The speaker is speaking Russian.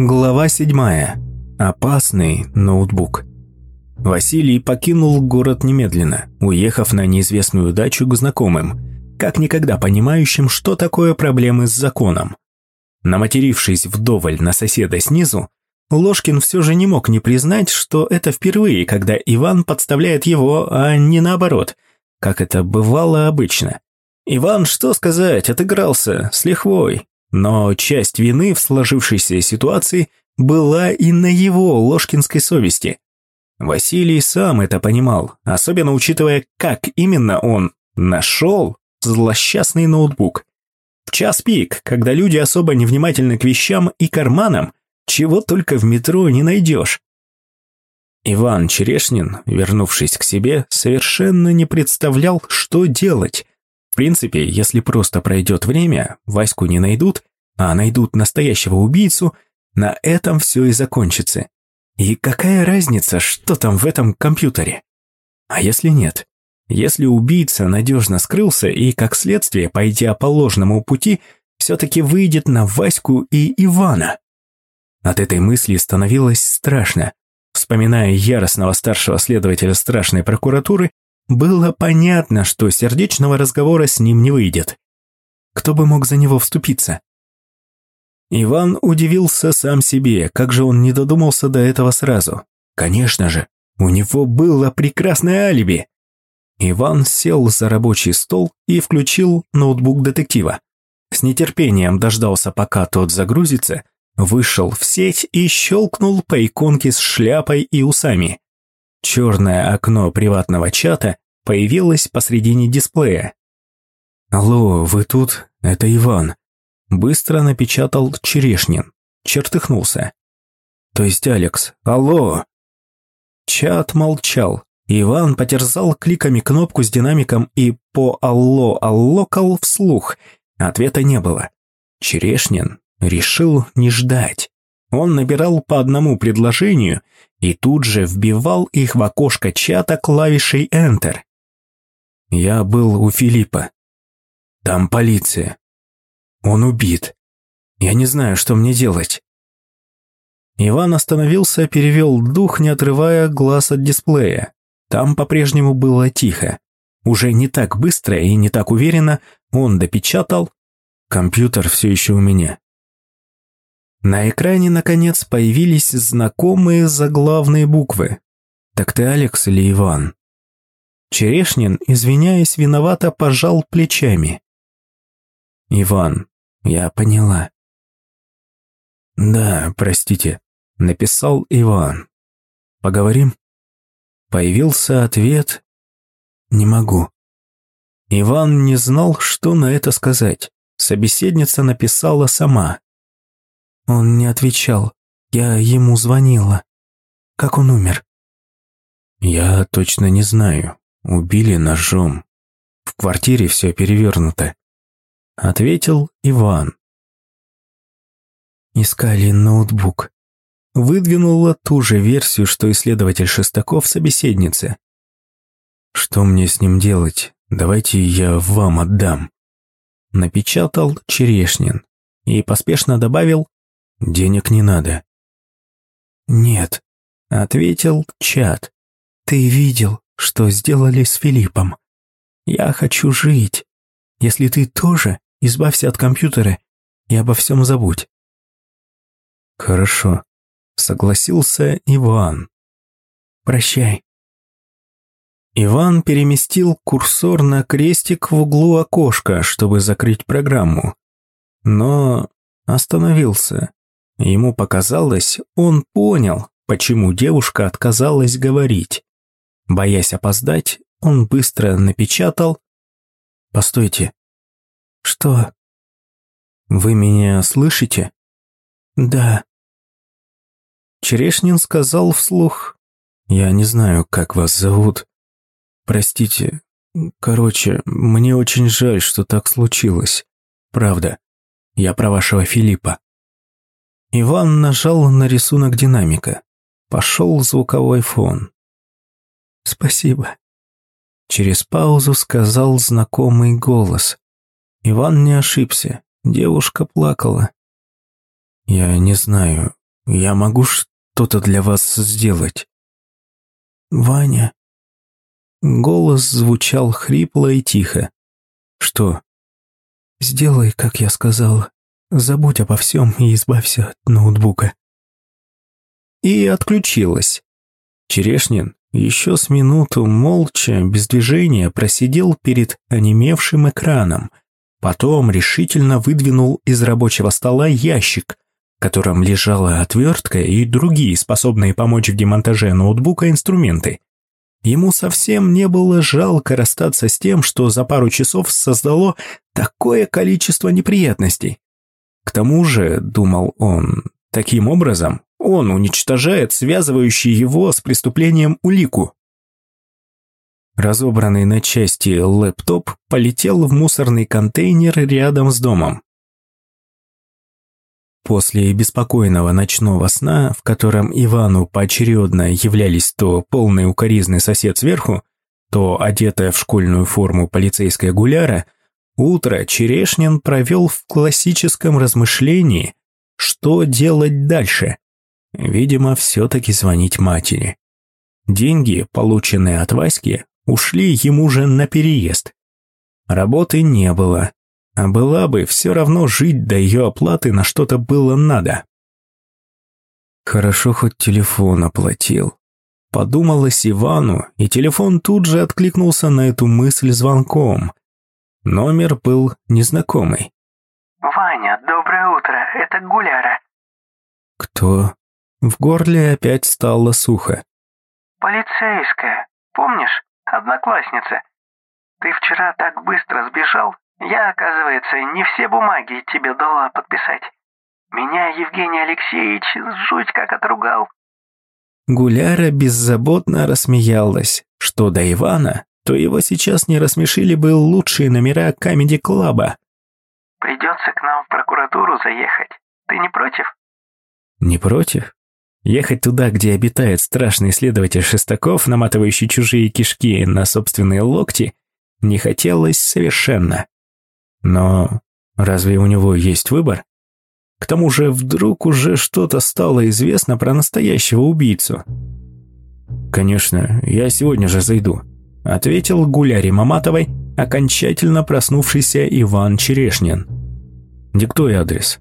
Глава 7. Опасный ноутбук. Василий покинул город немедленно, уехав на неизвестную дачу к знакомым, как никогда понимающим, что такое проблемы с законом. Наматерившись вдоволь на соседа снизу, Ложкин все же не мог не признать, что это впервые, когда Иван подставляет его, а не наоборот, как это бывало обычно. Иван, что сказать, отыгрался, с лихвой, но часть вины в сложившейся ситуации была и на его ложкинской совести. Василий сам это понимал, особенно учитывая, как именно он нашел злосчастный ноутбук. В час пик, когда люди особо невнимательны к вещам и карманам, чего только в метро не найдешь. Иван Черешнин, вернувшись к себе, совершенно не представлял, что делать – принципе, если просто пройдет время, Ваську не найдут, а найдут настоящего убийцу, на этом все и закончится. И какая разница, что там в этом компьютере? А если нет? Если убийца надежно скрылся и, как следствие, пойдя по ложному пути, все-таки выйдет на Ваську и Ивана? От этой мысли становилось страшно. Вспоминая яростного старшего следователя страшной прокуратуры, было понятно, что сердечного разговора с ним не выйдет. Кто бы мог за него вступиться? Иван удивился сам себе, как же он не додумался до этого сразу. Конечно же, у него было прекрасное алиби. Иван сел за рабочий стол и включил ноутбук детектива. С нетерпением дождался, пока тот загрузится, вышел в сеть и щелкнул по иконке с шляпой и усами. Черное окно приватного чата появилось посредине дисплея. «Алло, вы тут? Это Иван». Быстро напечатал Черешнин. Чертыхнулся. «То есть Алекс? Алло!» Чат молчал. Иван потерзал кликами кнопку с динамиком и по «Алло, аллокал» вслух. Ответа не было. Черешнин решил не ждать. Он набирал по одному предложению и тут же вбивал их в окошко чата клавишей Enter. Я был у Филиппа. Там полиция. Он убит. Я не знаю, что мне делать. Иван остановился, перевел дух, не отрывая глаз от дисплея. Там по-прежнему было тихо. Уже не так быстро и не так уверенно он допечатал. Компьютер все еще у меня. На экране, наконец, появились знакомые заглавные буквы. «Так ты Алекс или Иван?» Черешнин, извиняясь, виновато пожал плечами. «Иван, я поняла». «Да, простите», — написал Иван. «Поговорим?» Появился ответ «Не могу». Иван не знал, что на это сказать. Собеседница написала сама. Он не отвечал. Я ему звонила. Как он умер? Я точно не знаю. Убили ножом. В квартире все перевернуто. Ответил Иван. Искали ноутбук. Выдвинула ту же версию, что исследователь Шестаков собеседнице. Что мне с ним делать? Давайте я вам отдам. Напечатал Черешнин и поспешно добавил Денег не надо. Нет, ответил Чат. Ты видел, что сделали с Филиппом? Я хочу жить. Если ты тоже, избавься от компьютера и обо всем забудь. Хорошо, согласился Иван. Прощай. Иван переместил курсор на крестик в углу окошка, чтобы закрыть программу. Но остановился. Ему показалось, он понял, почему девушка отказалась говорить. Боясь опоздать, он быстро напечатал «Постойте». «Что?» «Вы меня слышите?» «Да». Черешнин сказал вслух «Я не знаю, как вас зовут. Простите. Короче, мне очень жаль, что так случилось. Правда. Я про вашего Филиппа». Иван нажал на рисунок динамика. Пошел звуковой фон. «Спасибо», — через паузу сказал знакомый голос. Иван не ошибся, девушка плакала. «Я не знаю, я могу что-то для вас сделать?» «Ваня...» Голос звучал хрипло и тихо. «Что?» «Сделай, как я сказал. Забудь обо всем и избавься от ноутбука». И отключилась. Черешнин еще с минуту молча, без движения, просидел перед онемевшим экраном. Потом решительно выдвинул из рабочего стола ящик, в котором лежала отвертка и другие способные помочь в демонтаже ноутбука инструменты. Ему совсем не было жалко расстаться с тем, что за пару часов создало такое количество неприятностей. К тому же, думал он, таким образом он уничтожает связывающий его с преступлением улику. Разобранный на части лэптоп полетел в мусорный контейнер рядом с домом. После беспокойного ночного сна, в котором Ивану поочередно являлись то полный укоризный сосед сверху, то одетая в школьную форму полицейская гуляра, утро Черешнин провел в классическом размышлении, что делать дальше. Видимо, все-таки звонить матери. Деньги, полученные от Васьки, ушли ему же на переезд. Работы не было, а была бы все равно жить до ее оплаты на что-то было надо. Хорошо хоть телефон оплатил. Подумалось Ивану, и телефон тут же откликнулся на эту мысль звонком. Номер был незнакомый. «Ваня, доброе утро, это Гуляра». «Кто?» В горле опять стало сухо. «Полицейская, помнишь, одноклассница? Ты вчера так быстро сбежал, я, оказывается, не все бумаги тебе дала подписать. Меня Евгений Алексеевич жуть как отругал». Гуляра беззаботно рассмеялась, что до Ивана, то его сейчас не рассмешили бы лучшие номера комеди-клаба. «Придется к нам в прокуратуру заехать. Ты не против?» «Не против?» Ехать туда, где обитает страшный следователь Шестаков, наматывающий чужие кишки на собственные локти, не хотелось совершенно. Но разве у него есть выбор? К тому же вдруг уже что-то стало известно про настоящего убийцу. «Конечно, я сегодня же зайду», – ответил Гуляре Маматовой окончательно проснувшийся Иван Черешнин. «Диктуй адрес».